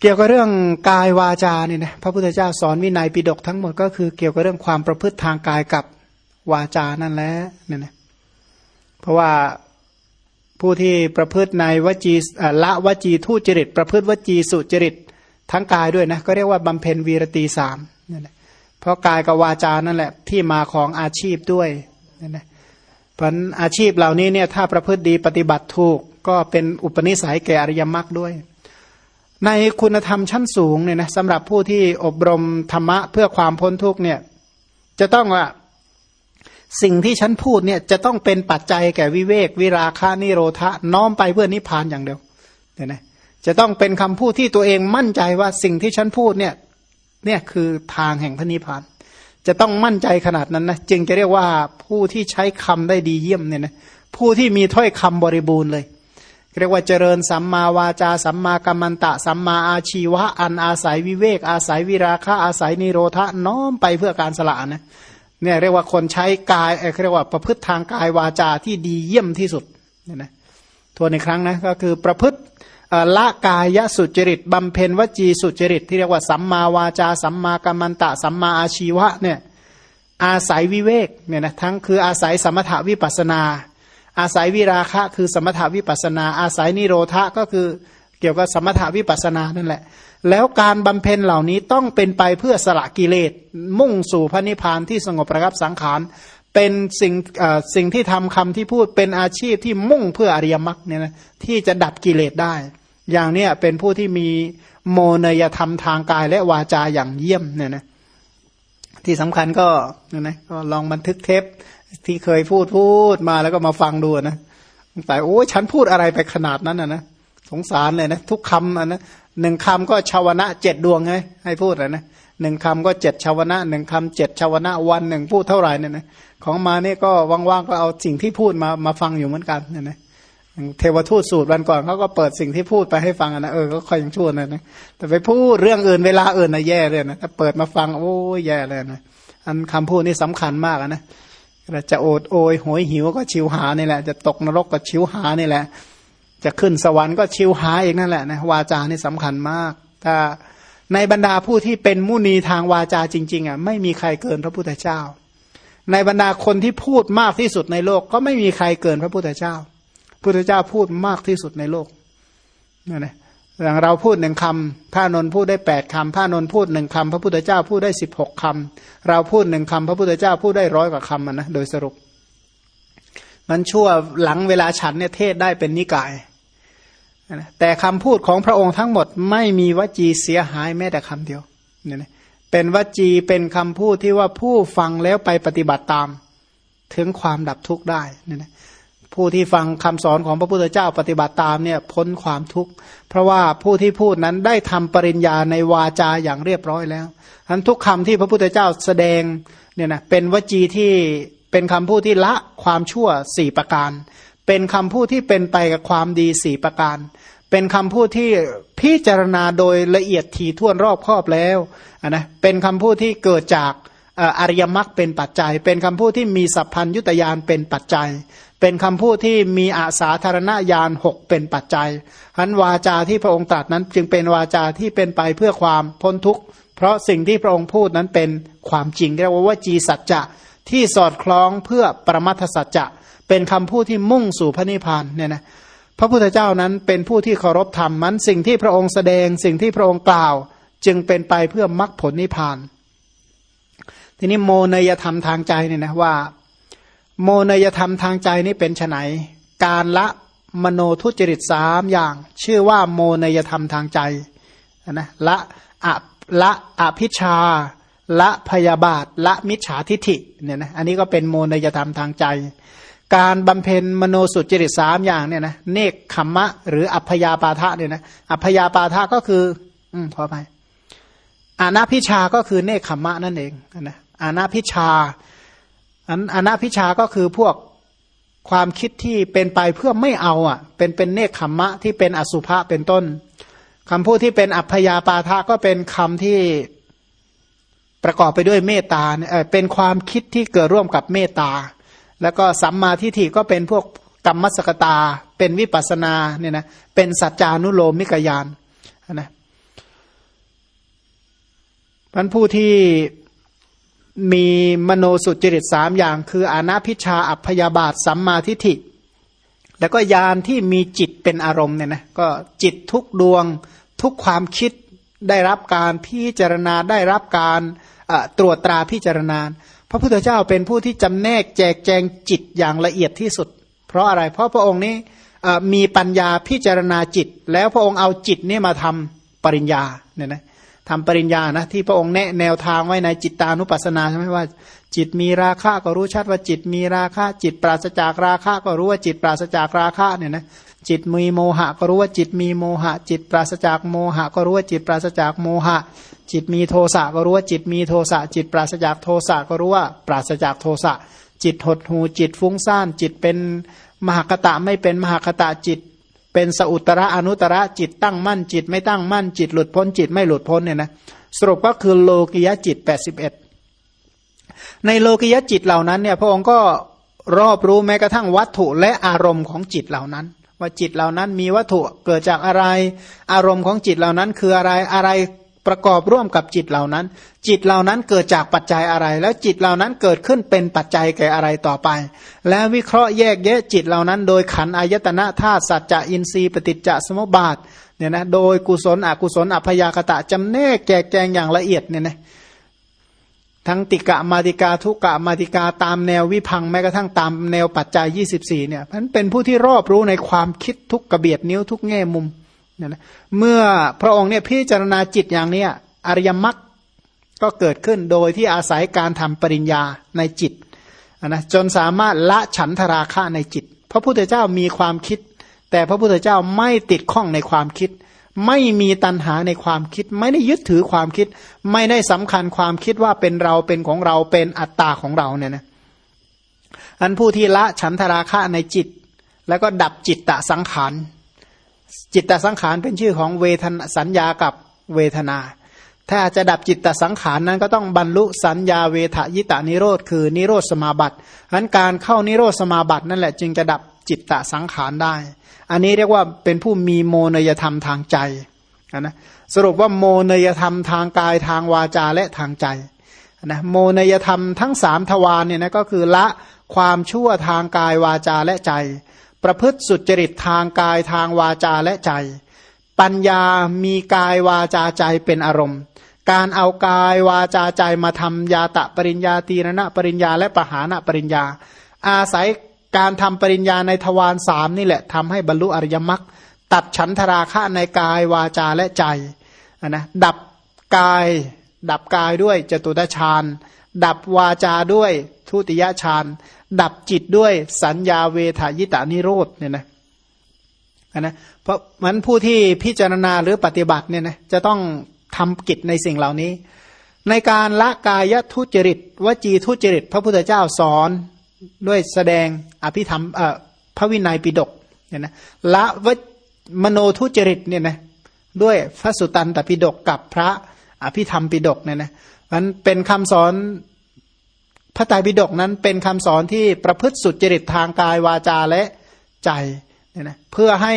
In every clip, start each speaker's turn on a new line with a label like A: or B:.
A: เกี่ยวกับเรื่องกายวาจาเนี่ยนะพระพุทธเจ้าสอนวินัยปิฎกทั้งหมดก็คือเกี่ยวกับเรื่องความประพฤติทางกายกับวาจานั่นแหละเนี่ยนะเพราะว่าผู้ที่ประพฤติในวจีละวจีทุจริต ประพฤติวจีสุจริตทั้งกายด้วยนะก็เรียกว่าบำเพ็ญวีรตีสามเนี่ยนะเพราะกายกับวาจานั่นแหละที่มาของอาชีพด้วยเนี่ยนะเพราะอาชีพเหล่านี้เนี่ยถ้าประพฤติดีปฏิบัติถูกก็เป็นอุปนิสัยแก่อริยมรรคด้วย ในคุณธรรมชั้นสูงเนี่ยนะสำหรับผู้ที่อบรมธรรมะเพื่อความพ้นทุกเนี่ยจะต้องว่าสิ่งที่ฉันพูดเนี่ยจะต้องเป็นปัจจัยแก่วิเวก วิราคานิโรธะน้อมไปเพื่อนิพพานอย่างเดียวเนี่ยนะจะต้องเป็นคำพูดที่ตัวเองมั่นใจว่าสิ่งที่ฉันพูดเนี่ยเนี่ยคือทางแห่งพระนิพพาน จะต้องมั่นใจขนาดนั้นนะจึงจะเรียกว่าผู้ที่ใช้คำได้ดีเยี่ยมเนี่ยนะผู้ที่มีถ้อยคำบริบูรณ์เลย เรียกว่าเจริญสัมมาวาจาสัมมากัมมันตะ สัมมาอาชีวะ อันอาศัยวิเวก อาศัยวิราคะอาศัยนิโรธะน้อมไปเพื่อการสละนะเนี่ยเรียกว่าคนใช้กายเรียกว่าประพฤติทางกายวาจาที่ดีเยี่ยมที่สุดเนี่ยนะทวนในครั้งนะก็คือประพฤติละกายสุจริตบำเพ็ญวจีสุจริต ที่เรียกว่าสัมมาวาจา สัมมากัมมันตะ สัมมาอาชีวะเนี่ยอาศัยวิเวกเนี่ยนะทั้งคืออาศัยสมถาวิปัสนา อาศัยวิราคะคือสมถาวิปัสนา อาศัยนิโรธะก็คือเกี่ยวกับสมถาวิปัสนานั่นแหละ แล้วการบำเพ็ญเหล่านี้ต้องเป็นไปเพื่อสละกิเลส มุ่งสู่พระนิพพานที่สงบประงับสังขาร เป็นสิ่งสิ่งที่ทำคำที่พูดเป็นอาชีพที่มุ่งเพื่ออริยมรรคเนี่ยนะที่จะดับกิเลสได้ อย่างเนี้ยเป็นผู้ที่มีโมเนยธรรมทางกายและวาจาอย่างเยี่ยมเนี่ยนะที่สำคัญก็เนี่ยนะก็ลองบันทึกเทป ที่เคยพูดพูดมาแล้วก็มาฟังดูนะแต่โอ้ฉันพูดอะไรไปขนาดนั้นนะนะสงสารเลยนะทุกคำนะหนึ่งคำก็ชาวนะเจ็ดดวงไงให้พูดนะหนึ่งคำก็เจ็ดชาวนะหนึ่งคำเจ็ดชาวนะวันหนึ่งพูดเท่าไหร่เนี่ยนะของมาเนี่ยก็ว่างๆก็เอาสิ่งที่พูดมามาฟังอยู่เหมือนกันเนี่ยนะเทวทูตสูตรวันก่อนเขาก็เปิดสิ่งที่พูดไปให้ฟังนะเออก็ค่อยยังชั่วนะนะแต่ไปพูดเรื่องอื่นเวลาอื่นนะแย่เลยนะถ้าเปิดมาฟังโอ้แย่เลยนะอันคำพูดนี่สำคัญมากนะ จะโอดโอยหอยหิวก็ชิวหานี่แหละ จะตกนรกก็ชิวหานี่แหละ จะขึ้นสวรรค์ก็ชิวหาเองนั่นแหละนะวาจานี่สำคัญมาก ถ้าในบรรดาผู้ที่เป็นมุนีทางวาจาจริง ๆอะไม่มีใครเกินพระพุทธเจ้า ในบรรดาคนที่พูดมากที่สุดในโลก ก็ไม่มีใครเกินพระพุทธเจ้า พุทธเจ้าพูดมากที่สุดในโลกนั่นแหละ อย่างเราพูดหนึ่งคำพระนนพูดได้แปดคำพระนนพูดหนึ่งคำพระพุทธเจ้าพูดได้สิบหกคำเราพูดหนึ่งคำพระพุทธเจ้าพูดได้ร้อยกว่าคำนะโดยสรุป มันชั่วหลังเวลาฉันเนี่ยเทศได้เป็นนิกายแต่คำพูดของพระองค์ทั้งหมดไม่มีวจีเสียหายแม้แต่คำเดียวเนี่ยนะเป็นวจีเป็นคำพูดที่ว่าผู้ฟังแล้วไปปฏิบัติตาม ถึงความดับทุกข์ได้เนี่ยนะ ผู้ที่ฟังคำสอนของพระพุทธเจ้าปฏิบัติตามเนี่ยพ้นความทุกข์ เพราะว่าผู้ที่พูดนั้นได้ทำปริญญาในวาจาอย่างเรียบร้อยแล้วทั้นทุกคำที่พระพุทธเจ้าแสดงเนี่ยนะเป็นวจีที่เป็นคำพูดที่ละความชั่วสี่ประการ เป็นคำพูดที่เป็นไปกับความดีสี่ประการ เป็นคำพูดที่พิจารณาโดยละเอียดถี่ถ้วนรอบครอบแล้วนะเป็นคำพูดที่เกิดจากอริยมรรคเป็นปัจจัย เป็นคำพูดที่มีสัพพัญยุตยานเป็นปัจจัย เป็นคำพูดที่มีอาสาธารณญาณหกเป็นปัจจัยหันวาจาที่พระองค์ตรัสนั้น จึงเป็นวาจาที่เป็นไปเพื่อความพ้นทุกข์ เพราะสิ่งที่พระองค์พูดนั้นเป็นความจริงเรียกว่าวจีสัจจะที่สอดคล้องเพื่อประมัทสัจจะเป็นคำพูดที่มุ่งสู่พระนิพพานเนี่ยนะพระพุทธเจ้านั้นเป็นผู้ที่เคารพธรรมมันสิ่งที่พระองค์แสดงสิ่งที่พระองค์กล่าว จึงเป็นไปเพื่อมรักผลนิพพาน ทีนี้โมเนยธรรมทางใจเนี่ยนะว่า โมนยธรรมทางใจนี่เป็นไนการละมโนทุจริตสามอย่าง ชื่อว่าโมนยธรรมทางใจนะละอะละอภิชา ละพยาบาท ละมิจฉาทิฐิเนี่ยนะอันนี้ก็เป็นโมนยธรรมทางใจ การบำเพ็ญมโนสุจริตสามอย่างเนี่ยนะเนคขมมะ หรืออัพยาปาทะเนี่ยนะอัพยาปาทะก็คือ อืมพอไปอานาพิชาก็คือเนคขมมะนั่นเองนะอานาพิชา อันอนาพิชาก็คือพวกความคิดที่เป็นไปเพื่อไม่เอาอะ เป็นเป็นเนคขมมะที่เป็นอสุภะเป็นต้นคำพูดที่เป็นอัพยาปาทะก็เป็นคำที่ประกอบไปด้วยเมตตาเออเป็นความคิดที่เกิดร่วมกับเมตตา แล้วก็สัมมาทิฏฐิก็เป็นพวกกรรมสกตา เป็นวิปัสนาเนี่ยนะ เป็นสัจจานุโลมมิกยานนะมันผู้ที่ มีมโนสุจริตสามอย่าง คืออนาพิชาอัพยาบาทสัมมาทิฏฐิ แล้วก็ยานที่มีจิตเป็นอารมณ์เนี่ยนะก็จิตทุกดวงทุกความคิดได้รับการพิจารณาได้รับการตรวจตราพิจารณา พระพุทธเจ้าเป็นผู้ที่จำแนกแจกแจงจิตอย่างละเอียดที่สุด เพราะอะไรเพราะพระองค์นี้มีปัญญาพิจารณาจิต แล้วพระองค์เอาจิตนี่มาทำปริญญาเนี่ยนะ ทำปริญญานะที่พระองค์แนะแนวทางไว้ในจิตตานุปัสสนาใช่ไหมว่า จิตมีราคะก็รู้ชัดว่าจิตมีราคะ จิตปราศจากราคะก็รู้ว่าจิตปราศจากราคะเนี่ยนะจิตมีโมหะก็รู้ว่าจิตมีโมหะ จิตปราศจากโมหะ ก็รู้ว่าจิตปราศจากโมหะ จิตมีโทสะก็รู้ว่าจิตมีโทสะ จิตปราศจากโทสะก็รู้ว่าปราศจากโทสะ จิตหดหูจิตฟุ้งซ่าน จิตเป็นมหาคตะไม่เป็นมหาคตะจิต เป็นสอุตระอนุตระจิตตั้งมั่นจิตไม่ตั้งมั่นจิตหลุดพ้นจิตไม่หลุดพ้นเนี่ยนะสรุปก็คือโลกิยจิต 81 ในโลกิยจิตเหล่านั้นเนี่ยพระองค์ก็รอบรู้แม้กระทั่งวัตถุและอารมณ์ของจิตเหล่านั้น ว่าจิตเหล่านั้นมีวัตถุเกิดจากอะไร อารมณ์ของจิตเหล่านั้นคืออะไรอะไร ประกอบร่วมกับจิตเหล่านั้น จิตเหล่านั้นเกิดจากปัจจัยอะไร แล้วจิตเหล่านั้นเกิดขึ้นเป็นปัจจัยแก่อะไรต่อไป และวิเคราะห์แยกแยะจิตเหล่านั้น โดยขันอายตนะธาตุสัจจะอินทรีย์ปฏิจจสมุปบาทเนี่ยนะโดยกุศลอกุศลอัพยากตะจำแนกแจกแจงอย่างละเอียดเนี่ยนะทั้งติกะมาติกาทุกะมาติกาตามแนววิพังแม้กระทั่งตามแนวปัจจัย 24เนี่ยมันเป็นผู้ที่รอบรู้ในความคิดทุกกระเบียดนิ้วทุกแง่มุม เนี่ยนะเมื่อพระองค์เนี่ยพิจารณาจิตอย่างเนี้ยอริยมรรคก็เกิดขึ้นโดยที่อาศัยการทำปริญญาในจิตนะจนสามารถละฉันทราคะในจิต พระพุทธเจ้ามีความคิด แต่พระพุทธเจ้าไม่ติดข้องในความคิด ไม่มีตัณหาในความคิด ไม่ได้ยึดถือความคิด ไม่ได้สำคัญความคิดว่าเป็นเราเป็นของเราเป็นอัตตาของเราเนี่ยนะอันผู้ที่ละฉันทราคะในจิต แล้วก็ดับจิตตะสังขาร จิตตสังขารเป็นชื่อของเวทนสัญญากับเวทนา ถ้าจะดับจิตตสังขารนั้นก็ต้องบรรลุสัญญาเวทยิตานิโรธคือนิโรธสมาบัติอันการเข้านิโรธสมาบัตินั่นแหละจึงจะดับจิตตสังขารได้ อันนี้เรียกว่าเป็นผู้มีโมนยธรรมทางใจนะสรุปว่าโมนยธรรมทางกายทางวาจาและทางใจนะโมนยธรรมทั้งสามทวารเนี่ยนะก็คือละความชั่วทางกายวาจาและใจ ประพฤติสุจริตทางกายทางวาจาและใจ ปัญญามีกายวาจาใจเป็นอารมณ์ การเอากายวาจาใจมาทำยาตะปริญญาตีรณะปริญญาและปหานะปริญญา อาศัยการทำปริญญาในทวารสามนี่แหละทำให้บรรลุอริยมรรคตัดฉันทราคะในกายวาจาและใจนะดับกาย ดับกายด้วยจตุตฌานดับวาจาด้วยทุติยฌาน ดับจิตด้วยสัญญาเวทายตานิโรธเนี่ยนะนะเพราะมันผู้ที่พิจารณาหรือปฏิบัติเนี่ยนะจะต้องทำกิจในสิ่งเหล่านี้ ในการละกายทุจริตวจีทุจริต พระพุทธเจ้าสอนด้วยแสดงอภิธรรมพระวินัยปิฎกเนี่ยนะละวมโนทุจริตเนี่ยนะด้วยพระสุตันตปิฎกกับพระอภิธรรมปิฎกเนี่ยนะมันเป็นคำสอน พระไตรปิฎกนั้นเป็นคำสอนที่ประพฤติสุจริตทางกายวาจาและใจเนี่ยนะเพื่อให้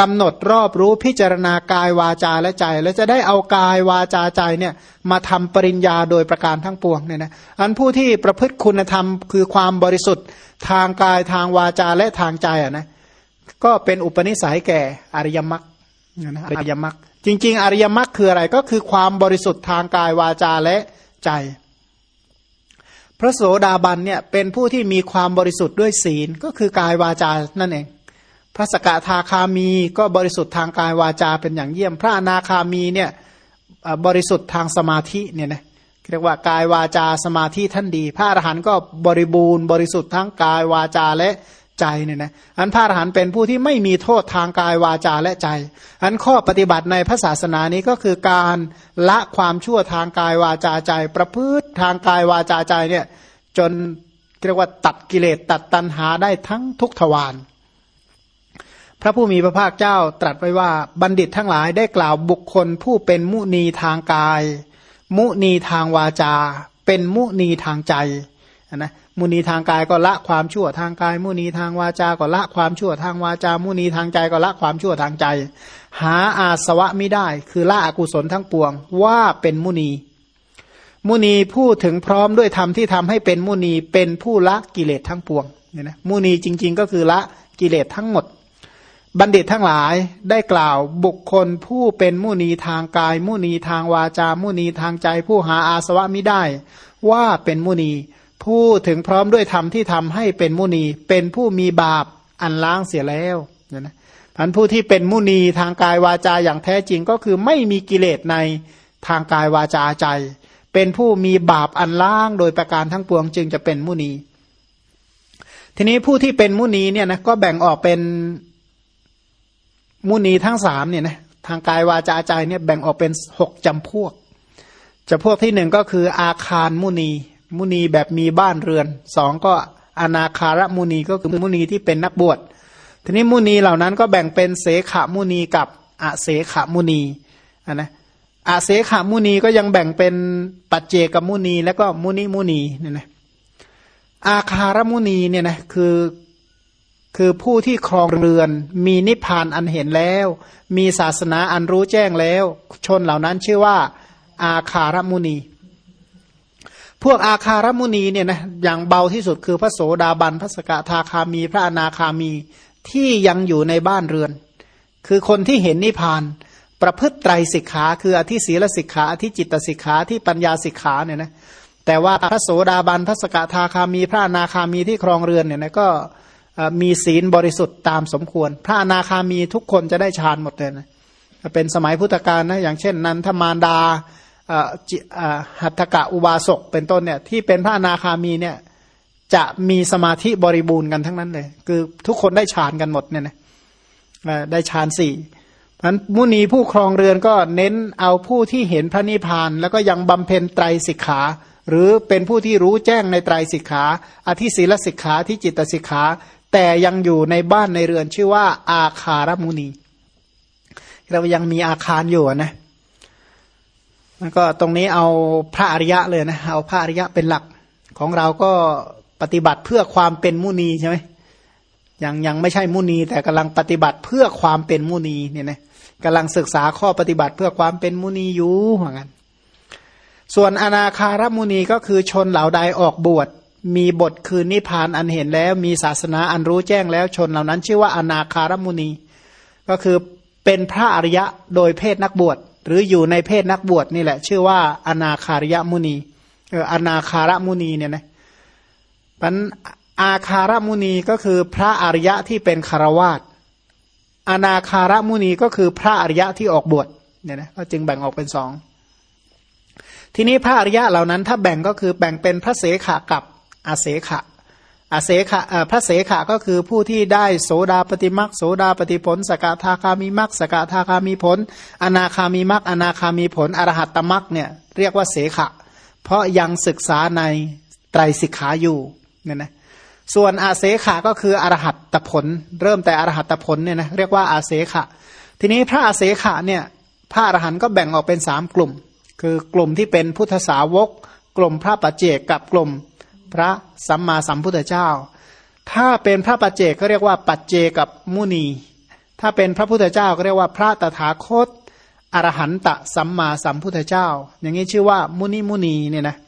A: กำหนดรอบรู้พิจารณากายวาจาและใจ แล้วจะได้เอากายวาจาใจเนี่ยมาทำปริญญาโดยประการทั้งปวงเนี่ยนะอันผู้ที่ประพฤติคุณธรรมคือความบริสุทธิ์ทางกายทางวาจาและทางใจอะนะก็เป็นอุปนิสัยแก่อริยมรรคนะอริยมรรคจริง ๆ อริยมรรคคืออะไรก็คือความบริสุทธิ์ทางกายวาจาและใจ พระโสดาบันเนี่ยเป็นผู้ที่มีความบริสุทธิ์ด้วยศีลก็คือกายวาจานั่นเอง พระสกทาคามีก็บริสุทธิ์ทางกายวาจาเป็นอย่างเยี่ยม พระอนาคามีเนี่ยบริสุทธิ์ทางสมาธิเนี่ยนะเรียกว่ากายวาจาสมาธิท่านดี พระอรหันต์ก็บริบูรณ์บริสุทธิ์ทั้งกายวาจาและ ใจเนี่ยนะอันพระอรหันต์เป็นผู้ที่ไม่มีโทษทางกายวาจาและใจ อันข้อปฏิบัติในพระศาสนานี้ก็คือการละความชั่วทางกายวาจาใจ ประพฤติทางกายวาจาใจเนี่ยจนเรียกว่าตัดกิเลสตัดตัณหาได้ทั้งทุกทวารพระผู้มีพระภาคเจ้าตรัสไว้ว่าบัณฑิตทั้งหลายได้กล่าวบุคคลผู้เป็นมุนีทางกาย มุนีทางวาจา เป็นมุนีทางใจนะ มุนีทางกายก็ละความชั่วทางกาย มุนีทางวาจาก็ละความชั่วทางวาจา มุนีทางใจก็ละความชั่วทางใจ หาอาสวะไม่ได้ คือละอกุศลทั้งปวง ว่าเป็นมุนี มุนีผู้ถึงพร้อมด้วยธรรมที่ทำให้เป็นมุนีเป็นผู้ละกิเลสทั้งปวงเนี่ยนะมุนีจริง ๆ ก็คือละกิเลสทั้งหมด บัณฑิตทั้งหลายได้กล่าวบุคคลผู้เป็นมุนีทางกาย มุนีทางวาจา มุนีทางใจ ผู้หาอาสวะไม่ได้ ว่าเป็นมุนี ผู้ถึงพร้อมด้วยธรรมที่ทำให้เป็นมุนี เป็นผู้มีบาปอันล้างเสียแล้วเนี่ยนะพันผู้ที่เป็นมุนีทางกายวาจาอย่างแท้จริงก็คือไม่มีกิเลสในทางกายวาจาใจ เป็นผู้มีบาปอันล้างโดยประการทั้งปวงจึงจะเป็นมุนี ทีนี้ผู้ที่เป็นมุนีเนี่ยนะก็แบ่งออกเป็นมุนีทั้งสามเนี่ยนะทางกายวาจาใจเนี่ยแบ่งออกเป็นหกจำพวกจำพวกที่หนึ่งก็คืออาคารมุนี มุนีแบบมีบ้านเรือนสองก็อนาคารมุนีก็คือมุนีที่เป็นนักบวชทีนี้มุนีเหล่านั้นก็แบ่งเป็นเสขมุนีกับอาเสขมุนีนนะอาเสขามุนีก็ยังแบ่งเป็นปัจเจกมุนีแล้วก็มุนีมุนีเนี่ยนะอาคารมุนีเนี่ยนะคือคือผู้ที่ครองเรือน มีนิพพานอันเห็นแล้ว มีศาสนาอันรู้แจ้งแล้ว ชนเหล่านั้นชื่อว่า อาคารมุนี พวกอาคารมุนีเนี่ยนะอย่างเบาที่สุดคือพระโสดาบันพระสกทาคามี พระอนาคามีที่ยังอยู่ในบ้านเรือน คือคนที่เห็นนิพพาน ประพฤติไตรสิกขาคืออธิศีลสิกขาอธิจิตสิกขาที่ปัญญาสิกขาเนี่ยนะแต่ว่าพระโสดาบันพระสกทาคามี พระอนาคามีที่ครองเรือนเนี่ยนะก็มีศีลบริสุทธิ์ตามสมควร พระอนาคามีทุกคนจะได้ฌานหมดเลยนะเป็นสมัยพุทธกาลนะอย่างเช่น นันทมารดา หัตถกะอุบาสกเป็นต้นเนี่ยที่เป็นพระอนาคามีเนี่ยจะมีสมาธิบริบูรณ์กันทั้งนั้นเลย คือทุกคนได้ฌานกันหมดเนี่ยนะได้ฌานสี่พันมุนีผู้ครองเรือนก็เน้นเอาผู้ที่เห็นพระนิพพาน แล้วก็ยังบำเพ็ญไตรสิกขา หรือเป็นผู้ที่รู้แจ้งในไตรสิกขาอธิศีลสิกขาที่จิตสิกขา แต่ยังอยู่ในบ้านในเรือนชื่อว่าอาคารมุนี เรายังมีอาคารอยู่นะ แล้วก็ตรงนี้เอาพระอริยะเลยนะเอาพระอริยะเป็นหลักของเราก็ปฏิบัติเพื่อความเป็นมุนีใช่ไหมยังยังไม่ใช่มุนี แต่กำลังปฏิบัติเพื่อความเป็นมุนีเนี่ยนะกำลังศึกษาข้อปฏิบัติเพื่อความเป็นมุนีอยู่เหมือนกันส่วนอนาคารมุนีก็คือชนเหล่าใดออกบวชมีบทคืนนิพพานอันเห็นแล้วมีศาสนาอันรู้แจ้งแล้วชนเหล่านั้น ชื่อว่าอนาคารมุนี ก็คือเป็นพระอริยะโดยเพศนักบวช หรืออยู่ในเพศนักบวชนี่แหละ ชื่อว่าอนาคาริยมุนีเอออนาคารมุนีเนี่ยนะปันอาคารมุนีก็คือพระอริยะที่เป็นคารวาสอนาคารมุนีก็คือพระอริยะที่ออกบวชเนี่ยนะก็จึงแบ่งออกเป็นสองทีนี้พระอริยะเหล่านั้นถ้าแบ่งก็คือแบ่งเป็นพระเสขะกับอาเสขะ อาเสขะพระเสขะก็คือผู้ที่ได้โสดาปฏิมักโสดาปฏิผล สกทาคามีมักสกทาคามีผล อนาคามีมักอนาคามีผล อรหัตตมักเนี่ยเรียกว่าเสขะ เพราะยังศึกษาในไตรสิกขาอยู่เนี่ยนะส่วนอาเสขะก็คืออรหัตตผล เริ่มแต่อรหัตตผลเนี่ยนะเรียกว่าอาเสขะ ทีนี้พระอาเสขะเนี่ยพระอรหันต์ก็แบ่งออกเป็นสามกลุ่ม คือกลุ่มที่เป็นพุทธสาวก กลุ่มพระปัจเจกกับกลุ่ม พระสัมมาสัมพุทธเจ้า ถ้าเป็นพระปัจเจกก็เรียกว่าปัจเจกับมุนี ถ้าเป็นพระพุทธเจ้าก็เรียกว่าพระตถาคตอรหันตสัมมาสัมพุทธเจ้า อย่างนี้ชื่อว่ามุนีมุนีเนี่ยนะเ